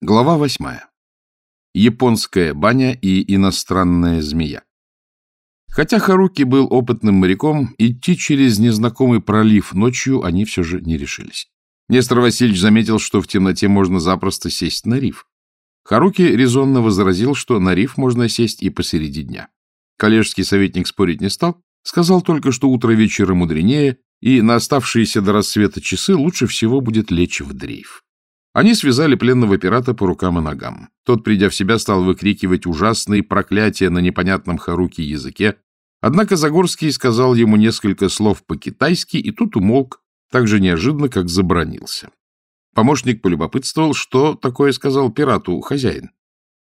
Глава восьмая. Японская баня и иностранная змея. Хотя Харуки был опытным моряком, идти через незнакомый пролив ночью они все же не решились. Нестор Васильевич заметил, что в темноте можно запросто сесть на риф. Харуки резонно возразил, что на риф можно сесть и посреди дня. Коллежский советник спорить не стал, сказал только, что утро вечера мудренее, и на оставшиеся до рассвета часы лучше всего будет лечь в дрейф. Они связали пленного пирата по рукам и ногам. Тот, придя в себя, стал выкрикивать ужасные проклятия на непонятном харуки языке. Однако Загорский сказал ему несколько слов по-китайски, и тут умолк, так же неожиданно, как забронился. Помощник полюбопытствовал, что такое сказал пирату хозяин.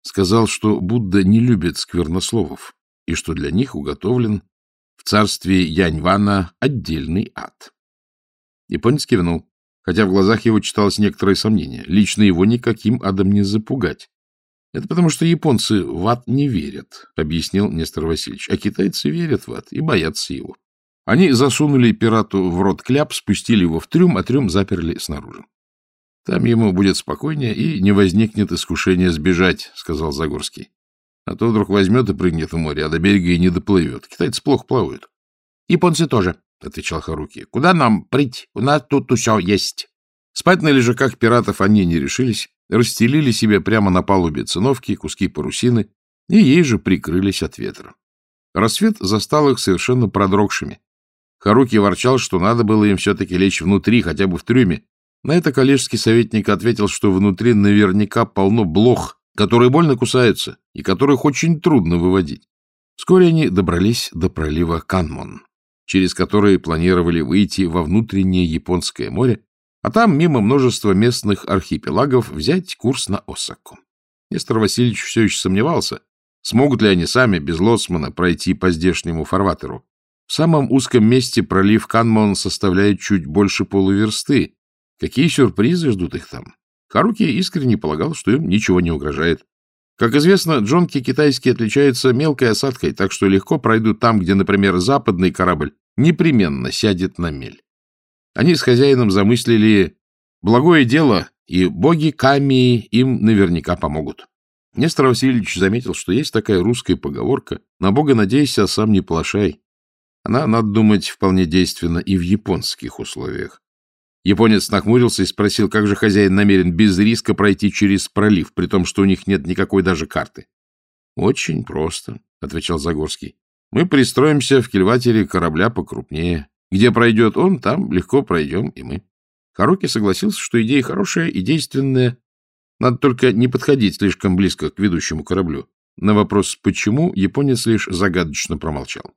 Сказал, что Будда не любит сквернословов, и что для них уготовлен в царстве Яньвана отдельный ад. Японец кивнул хотя в глазах его читалось некоторое сомнение. Лично его никаким адом не запугать. Это потому, что японцы в ад не верят, объяснил Нестор Васильевич, а китайцы верят в ад и боятся его. Они засунули пирату в рот кляп, спустили его в трюм, а трюм заперли снаружи. Там ему будет спокойнее и не возникнет искушения сбежать, сказал Загорский. А то вдруг возьмет и прыгнет в море, а до берега и не доплывет. Китайцы плохо плавают. Японцы тоже, — отвечал Харуки. — Куда нам прить? У нас тут все есть. Спать на лежаках пиратов они не решились, расстелили себе прямо на палубе циновки, куски парусины, и ей же прикрылись от ветра. Рассвет застал их совершенно продрогшими. Харуки ворчал, что надо было им все-таки лечь внутри, хотя бы в трюме. На это коллежский советник ответил, что внутри наверняка полно блох, которые больно кусаются и которых очень трудно выводить. Вскоре они добрались до пролива Канмон через которые планировали выйти во внутреннее Японское море, а там, мимо множества местных архипелагов, взять курс на Осаку. Нестор Васильевич все еще сомневался, смогут ли они сами без лоцмана пройти по здешнему фарватеру. В самом узком месте пролив Канмон составляет чуть больше полуверсты. Какие сюрпризы ждут их там? Харуки искренне полагал, что им ничего не угрожает. Как известно, джонки китайские отличаются мелкой осадкой, так что легко пройдут там, где, например, западный корабль непременно сядет на мель. Они с хозяином замыслили благое дело, и боги Камии им наверняка помогут. Нестор Васильевич заметил, что есть такая русская поговорка «На бога надейся, а сам не плашай». Она, надо думать, вполне действенна и в японских условиях. Японец нахмурился и спросил, как же хозяин намерен без риска пройти через пролив, при том, что у них нет никакой даже карты. — Очень просто, — отвечал Загорский. Мы пристроимся в кильватере корабля покрупнее. Где пройдет он, там легко пройдем и мы. Харуки согласился, что идея хорошая и действенная. Надо только не подходить слишком близко к ведущему кораблю. На вопрос «почему» японец лишь загадочно промолчал.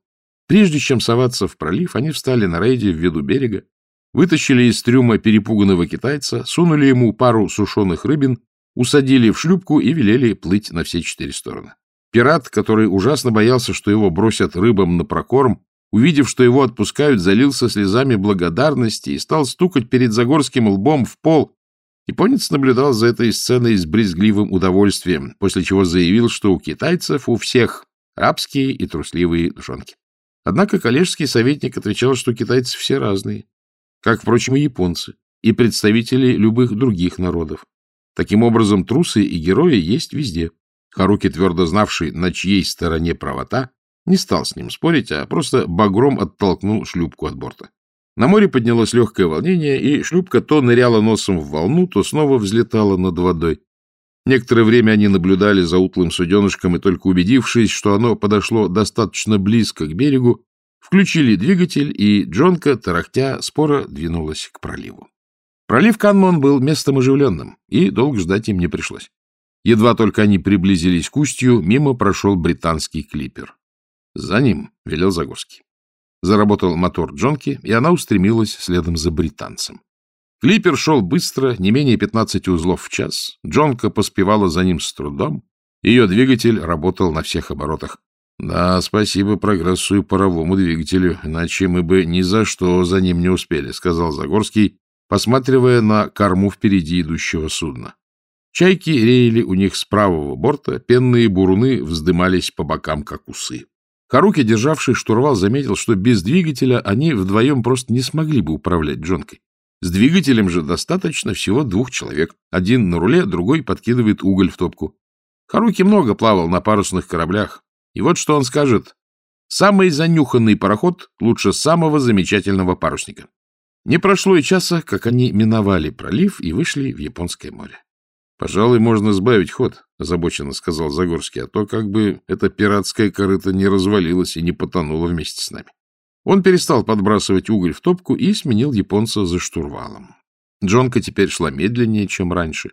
Прежде чем соваться в пролив, они встали на рейде в виду берега, вытащили из трюма перепуганного китайца, сунули ему пару сушеных рыбин, усадили в шлюпку и велели плыть на все четыре стороны. Пират, который ужасно боялся, что его бросят рыбам на прокорм, увидев, что его отпускают, залился слезами благодарности и стал стукать перед Загорским лбом в пол. Японец наблюдал за этой сценой с брезгливым удовольствием, после чего заявил, что у китайцев у всех рабские и трусливые душонки. Однако коллежский советник отвечал, что китайцы все разные, как, впрочем, и японцы, и представители любых других народов. Таким образом, трусы и герои есть везде. Харуки, твердо знавший, на чьей стороне правота, не стал с ним спорить, а просто багром оттолкнул шлюпку от борта. На море поднялось легкое волнение, и шлюпка то ныряла носом в волну, то снова взлетала над водой. Некоторое время они наблюдали за утлым суденышком, и только убедившись, что оно подошло достаточно близко к берегу, включили двигатель, и Джонка, тарахтя, спора двинулась к проливу. Пролив Канмон был местом оживленным, и долго ждать им не пришлось. Едва только они приблизились к устью, мимо прошел британский клипер. За ним велел Загорский. Заработал мотор Джонки, и она устремилась следом за британцем. Клипер шел быстро, не менее 15 узлов в час. Джонка поспевала за ним с трудом. Ее двигатель работал на всех оборотах. Да, спасибо прогрессу и паровому двигателю, иначе мы бы ни за что за ним не успели, сказал Загорский, посматривая на корму впереди идущего судна. Чайки реяли у них с правого борта, пенные буруны вздымались по бокам, как усы. Харуки, державший штурвал, заметил, что без двигателя они вдвоем просто не смогли бы управлять джонкой. С двигателем же достаточно всего двух человек. Один на руле, другой подкидывает уголь в топку. Харуки много плавал на парусных кораблях. И вот что он скажет. Самый занюханный пароход лучше самого замечательного парусника. Не прошло и часа, как они миновали пролив и вышли в Японское море. — Пожалуй, можно сбавить ход, — озабоченно сказал Загорский, — а то как бы эта пиратская корыта не развалилась и не потонула вместе с нами. Он перестал подбрасывать уголь в топку и сменил японца за штурвалом. Джонка теперь шла медленнее, чем раньше.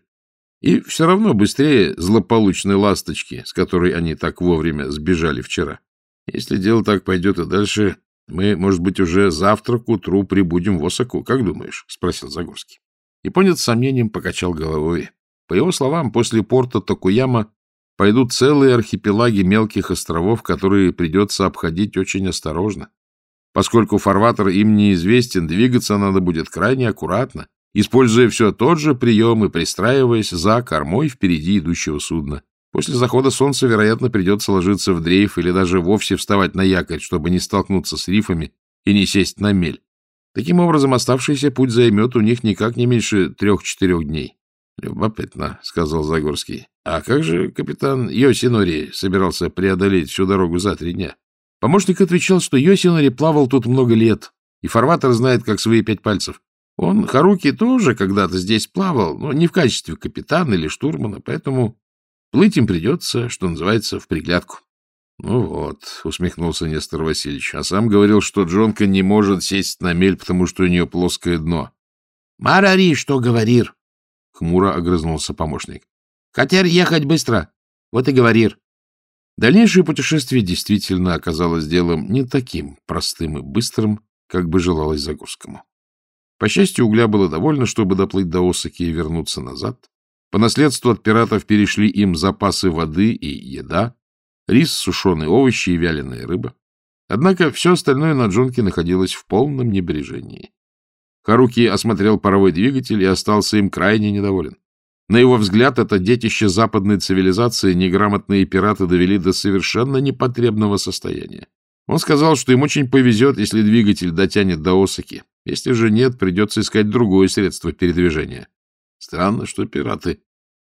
И все равно быстрее злополучной ласточки, с которой они так вовремя сбежали вчера. Если дело так пойдет и дальше, мы, может быть, уже завтра к утру прибудем в Осаку. Как думаешь? — спросил Загорский. Японец с сомнением покачал головой. По его словам, после порта Токуяма пойдут целые архипелаги мелких островов, которые придется обходить очень осторожно. Поскольку фарватер им неизвестен, двигаться надо будет крайне аккуратно, используя все тот же прием и пристраиваясь за кормой впереди идущего судна. После захода солнца, вероятно, придется ложиться в дрейф или даже вовсе вставать на якорь, чтобы не столкнуться с рифами и не сесть на мель. Таким образом, оставшийся путь займет у них никак не меньше трех-четырех дней. — Любопытно, — сказал Загорский. — А как же капитан Йосинори собирался преодолеть всю дорогу за три дня? Помощник отвечал, что Йосинори плавал тут много лет, и фарватер знает, как свои пять пальцев. Он, Харуки, тоже когда-то здесь плавал, но не в качестве капитана или штурмана, поэтому плыть им придется, что называется, в приглядку. — Ну вот, — усмехнулся Нестор Васильевич, а сам говорил, что Джонка не может сесть на мель, потому что у нее плоское дно. — Марари, что говорир? — хмуро огрызнулся помощник. — Хотел ехать быстро. Вот и говорир. Дальнейшее путешествие действительно оказалось делом не таким простым и быстрым, как бы желалось Загорскому. По счастью, угля было довольно, чтобы доплыть до Осаки и вернуться назад. По наследству от пиратов перешли им запасы воды и еда, рис, сушеные овощи и вяленая рыба. Однако все остальное на Джонке находилось в полном небрежении. Харуки осмотрел паровой двигатель и остался им крайне недоволен. На его взгляд, это детище западной цивилизации неграмотные пираты довели до совершенно непотребного состояния. Он сказал, что им очень повезет, если двигатель дотянет до Осаки. Если же нет, придется искать другое средство передвижения. Странно, что пираты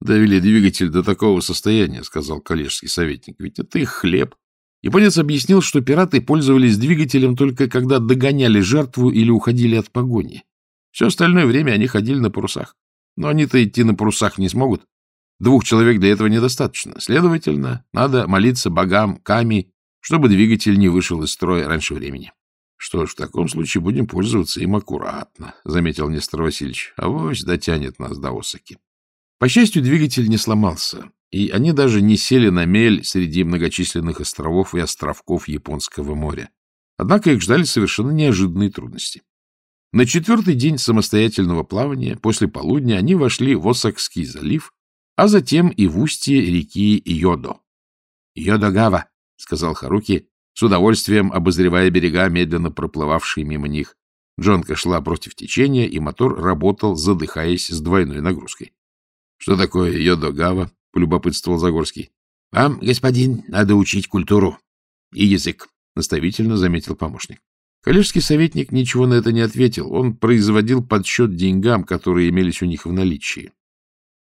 довели двигатель до такого состояния, сказал коллежский советник. Ведь это их хлеб. Японец объяснил, что пираты пользовались двигателем только когда догоняли жертву или уходили от погони. Все остальное время они ходили на парусах. Но они-то идти на парусах не смогут. Двух человек для этого недостаточно. Следовательно, надо молиться богам Ками, чтобы двигатель не вышел из строя раньше времени. — Что ж, в таком случае будем пользоваться им аккуратно, — заметил Нестор Васильевич. — Авось дотянет нас до Осаки. По счастью, двигатель не сломался, и они даже не сели на мель среди многочисленных островов и островков Японского моря. Однако их ждали совершенно неожиданные трудности. На четвертый день самостоятельного плавания после полудня они вошли в Осакский залив, а затем и в устье реки Йодо. — Йодогава, — сказал Харуки, с удовольствием обозревая берега, медленно проплывавшие мимо них. Джонка шла против течения, и мотор работал, задыхаясь с двойной нагрузкой. — Что такое Йодогава? — полюбопытствовал Загорский. — Вам, господин, надо учить культуру и язык, — наставительно заметил помощник. Коллежский советник ничего на это не ответил. Он производил подсчет деньгам, которые имелись у них в наличии.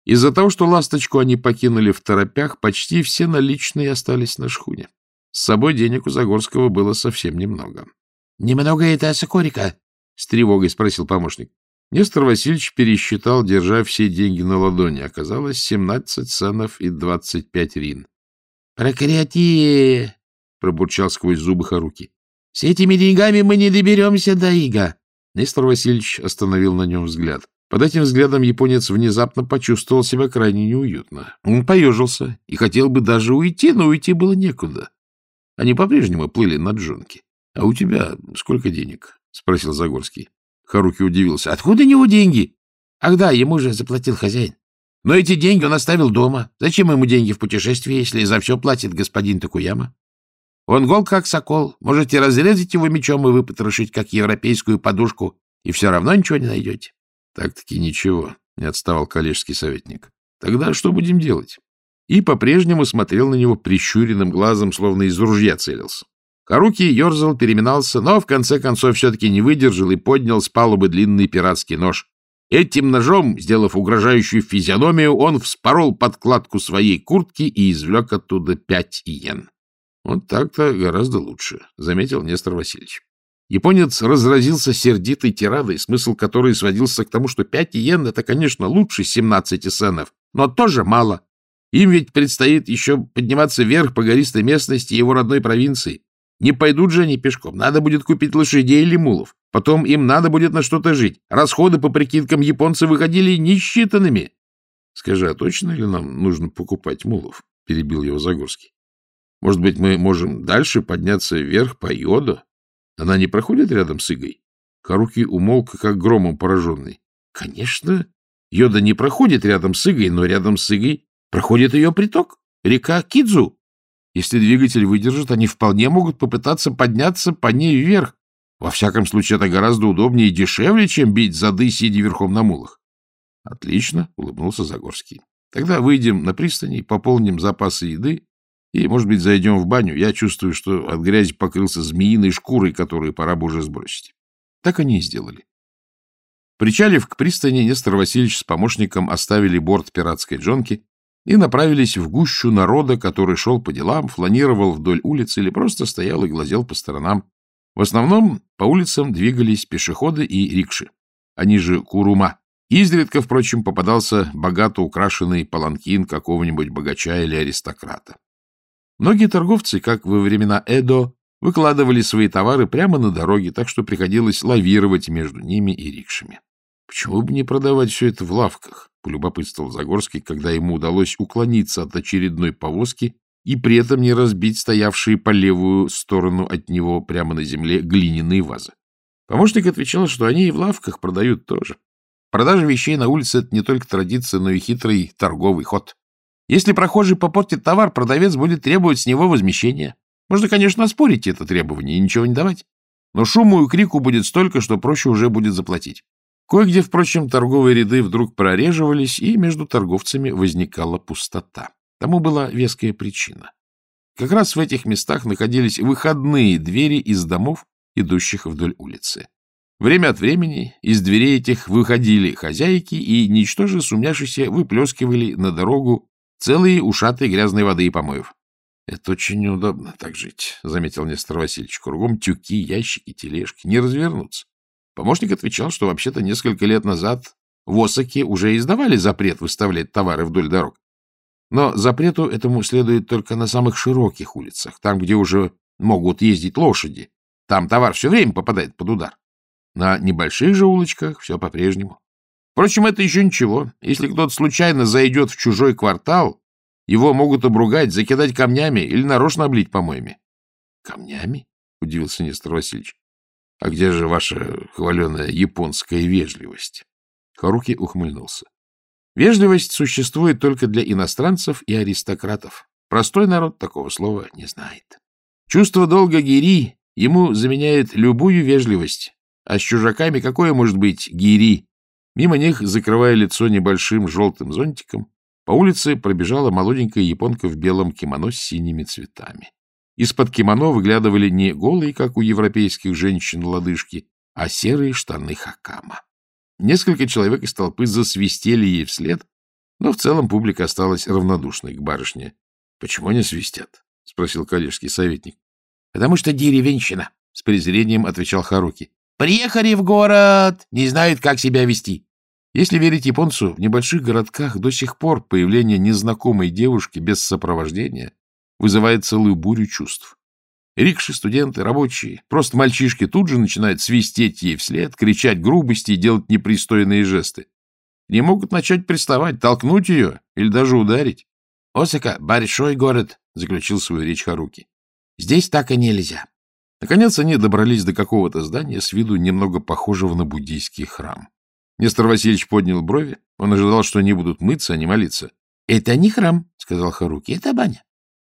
Из-за того, что «Ласточку» они покинули в торопях, почти все наличные остались на шхуне. С собой денег у Загорского было совсем немного. — Немного это Сокорика? — с тревогой спросил помощник. Нестор Васильевич пересчитал, держа все деньги на ладони. Оказалось, семнадцать санов и двадцать пять рин. — Прокреати! — пробурчал сквозь зубы Харуки. — С этими деньгами мы не доберемся до Ига. Нестор Васильевич остановил на нем взгляд. Под этим взглядом японец внезапно почувствовал себя крайне неуютно. Он поежился и хотел бы даже уйти, но уйти было некуда. Они по-прежнему плыли на джонке. — А у тебя сколько денег? — спросил Загорский. Харуки удивился. — Откуда у него деньги? — Ах да, ему же заплатил хозяин. Но эти деньги он оставил дома. Зачем ему деньги в путешествии, если за все платит господин Такуяма? Он гол, как сокол. Можете разрезать его мечом и выпотрошить, как европейскую подушку, и все равно ничего не найдете. — Так-таки ничего, — не отставал коллежский советник. — Тогда что будем делать? И по-прежнему смотрел на него прищуренным глазом, словно из ружья целился. Харуки ерзал, переминался, но в конце концов все-таки не выдержал и поднял с палубы длинный пиратский нож. Этим ножом, сделав угрожающую физиономию, он вспорол подкладку своей куртки и извлек оттуда пять иен. — Вот так-то гораздо лучше, — заметил Нестор Васильевич. Японец разразился сердитой тирадой, смысл которой сводился к тому, что пять иен — это, конечно, лучше семнадцати сенов, но тоже мало. Им ведь предстоит еще подниматься вверх по гористой местности его родной провинции. Не пойдут же они пешком. Надо будет купить лошадей или мулов. Потом им надо будет на что-то жить. Расходы, по прикидкам японцы, выходили несчитанными. — Скажи, а точно ли нам нужно покупать мулов? — перебил его Загорский. — Может быть, мы можем дальше подняться вверх по Йоду? Она не проходит рядом с Игой? Харуки умолк, как громом пораженный. — Конечно, Йода не проходит рядом с Игой, но рядом с Игой проходит ее приток, река Кидзу. Если двигатель выдержит, они вполне могут попытаться подняться по ней вверх. Во всяком случае, это гораздо удобнее и дешевле, чем бить зады, сидя верхом на мулах. — Отлично, — улыбнулся Загорский. — Тогда выйдем на пристани, пополним запасы еды и, может быть, зайдем в баню. Я чувствую, что от грязи покрылся змеиной шкурой, которую пора бы уже сбросить. Так они и сделали. Причалив к пристани, Нестор Васильевич с помощником оставили борт пиратской джонки и направились в гущу народа, который шел по делам, фланировал вдоль улицы или просто стоял и глазел по сторонам. В основном по улицам двигались пешеходы и рикши, они же курума. Изредка, впрочем, попадался богато украшенный паланкин какого-нибудь богача или аристократа. Многие торговцы, как во времена Эдо, выкладывали свои товары прямо на дороге, так что приходилось лавировать между ними и рикшами. Почему бы не продавать все это в лавках? — полюбопытствовал Загорский, когда ему удалось уклониться от очередной повозки и при этом не разбить стоявшие по левую сторону от него прямо на земле глиняные вазы. Помощник отвечал, что они и в лавках продают тоже. Продажа вещей на улице — это не только традиция, но и хитрый торговый ход. Если прохожий попортит товар, продавец будет требовать с него возмещения. Можно, конечно, оспорить это требование и ничего не давать. Но шуму и крику будет столько, что проще уже будет заплатить. Кое-где, впрочем, торговые ряды вдруг прореживались, и между торговцами возникала пустота. Тому была веская причина. Как раз в этих местах находились выходные двери из домов, идущих вдоль улицы. Время от времени из дверей этих выходили хозяйки и, ничтоже сумняшися, выплескивали на дорогу целые ушатые грязной воды и помоев. — Это очень неудобно так жить, — заметил Нестор Васильевич. Кругом тюки, ящики, тележки. Не развернуться. Помощник отвечал, что вообще-то несколько лет назад в Осаке уже издавали запрет выставлять товары вдоль дорог. Но запрету этому следует только на самых широких улицах, там, где уже могут ездить лошади. Там товар все время попадает под удар. На небольших же улочках все по-прежнему. Впрочем, это еще ничего. Если кто-то случайно зайдет в чужой квартал, его могут обругать, закидать камнями или нарочно облить помоями. — Камнями? — удивился Нестор Васильевич. А где же ваша хваленая японская вежливость? Харуки ухмыльнулся. Вежливость существует только для иностранцев и аристократов. Простой народ такого слова не знает. Чувство долга гири ему заменяет любую вежливость. А с чужаками какое может быть гири? Мимо них, закрывая лицо небольшим желтым зонтиком, по улице пробежала молоденькая японка в белом кимоно с синими цветами. Из-под кимоно выглядывали не голые, как у европейских женщин, лодыжки, а серые штаны хакама. Несколько человек из толпы засвистели ей вслед, но в целом публика осталась равнодушной к барышне. — Почему они свистят? — спросил коллежский советник. — Потому что деревенщина, — с презрением отвечал Харуки. — Приехали в город, не знают, как себя вести. Если верить японцу, в небольших городках до сих пор появление незнакомой девушки без сопровождения вызывает целую бурю чувств. Рикши, студенты, рабочие, просто мальчишки тут же начинают свистеть ей вслед, кричать грубости и делать непристойные жесты. Не могут начать приставать, толкнуть ее или даже ударить. — Осака — большой город, — заключил свою речь Харуки. — Здесь так и нельзя. Наконец они добрались до какого-то здания, с виду немного похожего на буддийский храм. Нестор Васильевич поднял брови. Он ожидал, что они будут мыться, а не молиться. — Это не храм, — сказал Харуки, — это баня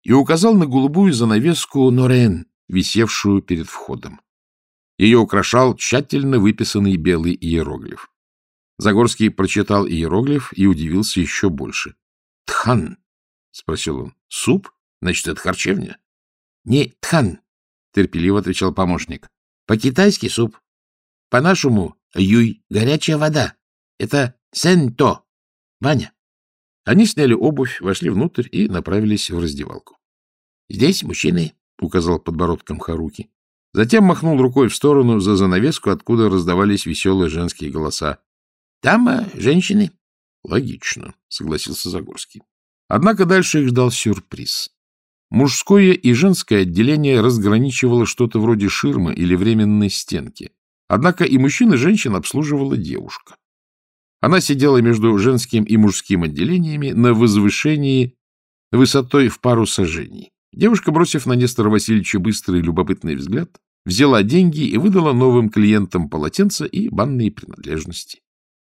и указал на голубую занавеску Норен, висевшую перед входом. Ее украшал тщательно выписанный белый иероглиф. Загорский прочитал иероглиф и удивился еще больше. — Тхан? — спросил он. — Суп? Значит, это харчевня? — Не тхан. терпеливо отвечал помощник. — По-китайски суп. По-нашему юй — горячая вода. Это сэнто. Ваня. Они сняли обувь, вошли внутрь и направились в раздевалку. — Здесь мужчины, — указал подбородком Харуки. Затем махнул рукой в сторону за занавеску, откуда раздавались веселые женские голоса. — Там а, женщины. — Логично, — согласился Загорский. Однако дальше их ждал сюрприз. Мужское и женское отделение разграничивало что-то вроде ширмы или временной стенки. Однако и мужчин, и женщин обслуживала девушка. Она сидела между женским и мужским отделениями на возвышении высотой в пару сажений. Девушка, бросив на Нестора Васильевича быстрый любопытный взгляд, взяла деньги и выдала новым клиентам полотенца и банные принадлежности.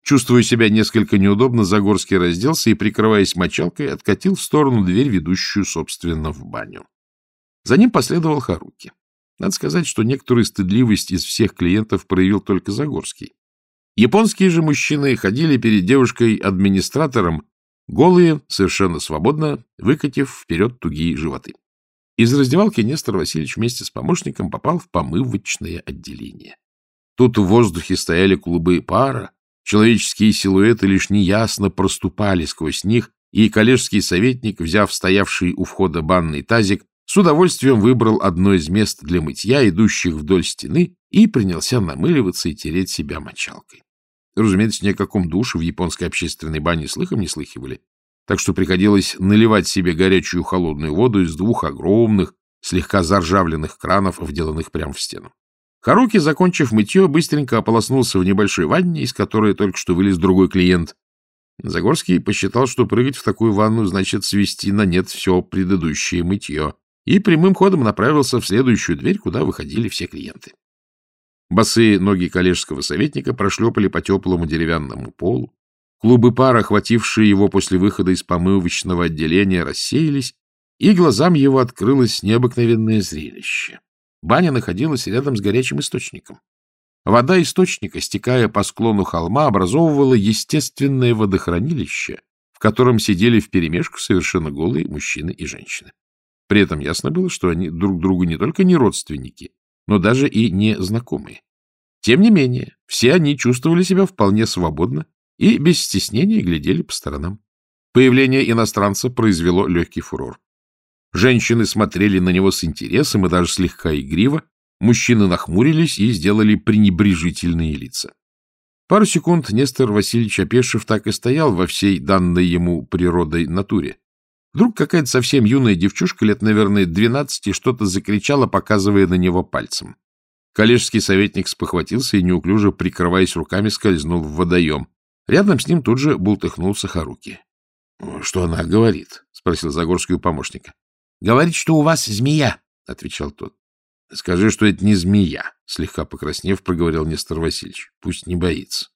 Чувствуя себя несколько неудобно, Загорский разделся и, прикрываясь мочалкой, откатил в сторону дверь, ведущую, собственно, в баню. За ним последовал Харуки. Надо сказать, что некоторую стыдливость из всех клиентов проявил только Загорский. Японские же мужчины ходили перед девушкой-администратором, голые, совершенно свободно, выкатив вперед тугие животы. Из раздевалки Нестор Васильевич вместе с помощником попал в помывочное отделение. Тут в воздухе стояли клубы пара, человеческие силуэты лишь неясно проступали сквозь них, и коллежский советник, взяв стоявший у входа банный тазик, с удовольствием выбрал одно из мест для мытья, идущих вдоль стены, и принялся намыливаться и тереть себя мочалкой. Разумеется, ни о каком душе в японской общественной бане слыхом не слыхивали, так что приходилось наливать себе горячую холодную воду из двух огромных, слегка заржавленных кранов, вделанных прямо в стену. Харуки, закончив мытье, быстренько ополоснулся в небольшой ванне, из которой только что вылез другой клиент. Загорский посчитал, что прыгать в такую ванну значит свести на нет все предыдущее мытье, и прямым ходом направился в следующую дверь, куда выходили все клиенты. Босые ноги коллежского советника прошлепали по теплому деревянному полу. Клубы пара, охватившие его после выхода из помывочного отделения, рассеялись, и глазам его открылось необыкновенное зрелище. Баня находилась рядом с горячим источником. Вода источника, стекая по склону холма, образовывала естественное водохранилище, в котором сидели вперемешку совершенно голые мужчины и женщины. При этом ясно было, что они друг другу не только не родственники, но даже и не знакомые. Тем не менее, все они чувствовали себя вполне свободно и без стеснения глядели по сторонам. Появление иностранца произвело легкий фурор. Женщины смотрели на него с интересом и даже слегка игриво, мужчины нахмурились и сделали пренебрежительные лица. Пару секунд Нестор Васильевич Опешев так и стоял во всей данной ему природой натуре. Вдруг какая-то совсем юная девчушка, лет, наверное, двенадцати, что-то закричала, показывая на него пальцем. Коллежский советник спохватился и, неуклюже прикрываясь руками, скользнул в водоем. Рядом с ним тут же бултыхнулся Харуки. — Что она говорит? — спросил Загорский у помощника. — Говорит, что у вас змея, — отвечал тот. — Скажи, что это не змея, — слегка покраснев, проговорил Нестор Васильевич. — Пусть не боится.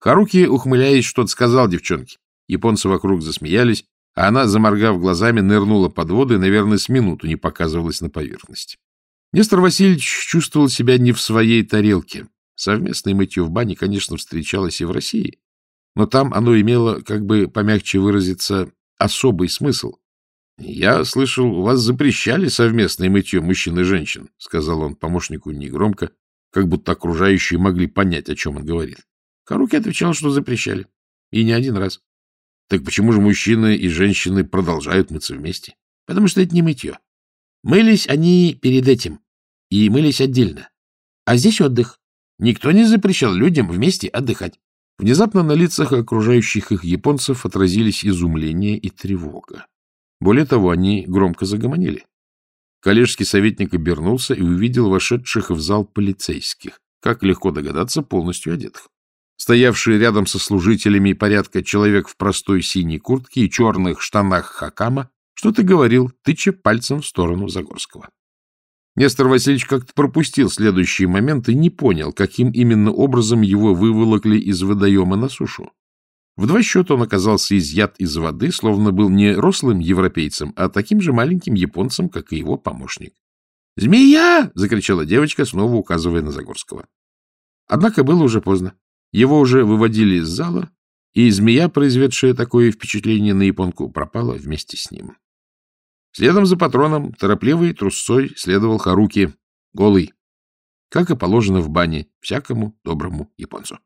Харуки, ухмыляясь, что-то сказал девчонке. Японцы вокруг засмеялись, она, заморгав глазами, нырнула под воду и, наверное, с минуту не показывалась на поверхности. Нестор Васильевич чувствовал себя не в своей тарелке. Совместное мытье в бане, конечно, встречалось и в России, но там оно имело, как бы помягче выразиться, особый смысл. — Я слышал, у вас запрещали совместное мытье мужчин и женщин, — сказал он помощнику негромко, как будто окружающие могли понять, о чем он говорит. Харуки отвечал, что запрещали. И не один раз. Так почему же мужчины и женщины продолжают мыться вместе? Потому что это не мытье. Мылись они перед этим, и мылись отдельно. А здесь отдых. Никто не запрещал людям вместе отдыхать. Внезапно на лицах окружающих их японцев отразились изумление и тревога. Более того, они громко загомонили. Коллежский советник обернулся и увидел вошедших в зал полицейских, как легко догадаться, полностью одетых. Стоявший рядом со служителями порядка человек в простой синей куртке и черных штанах хакама что-то говорил, тыча пальцем в сторону Загорского. Нестор Васильевич как-то пропустил следующий момент и не понял, каким именно образом его выволокли из водоема на сушу. В два счета он оказался изъят из воды, словно был не рослым европейцем, а таким же маленьким японцем, как и его помощник. «Змея!» — закричала девочка, снова указывая на Загорского. Однако было уже поздно. Его уже выводили из зала, и змея, произведшая такое впечатление на японку, пропала вместе с ним. Следом за патроном, торопливой трусцой, следовал Харуки. голый, как и положено в бане всякому доброму японцу.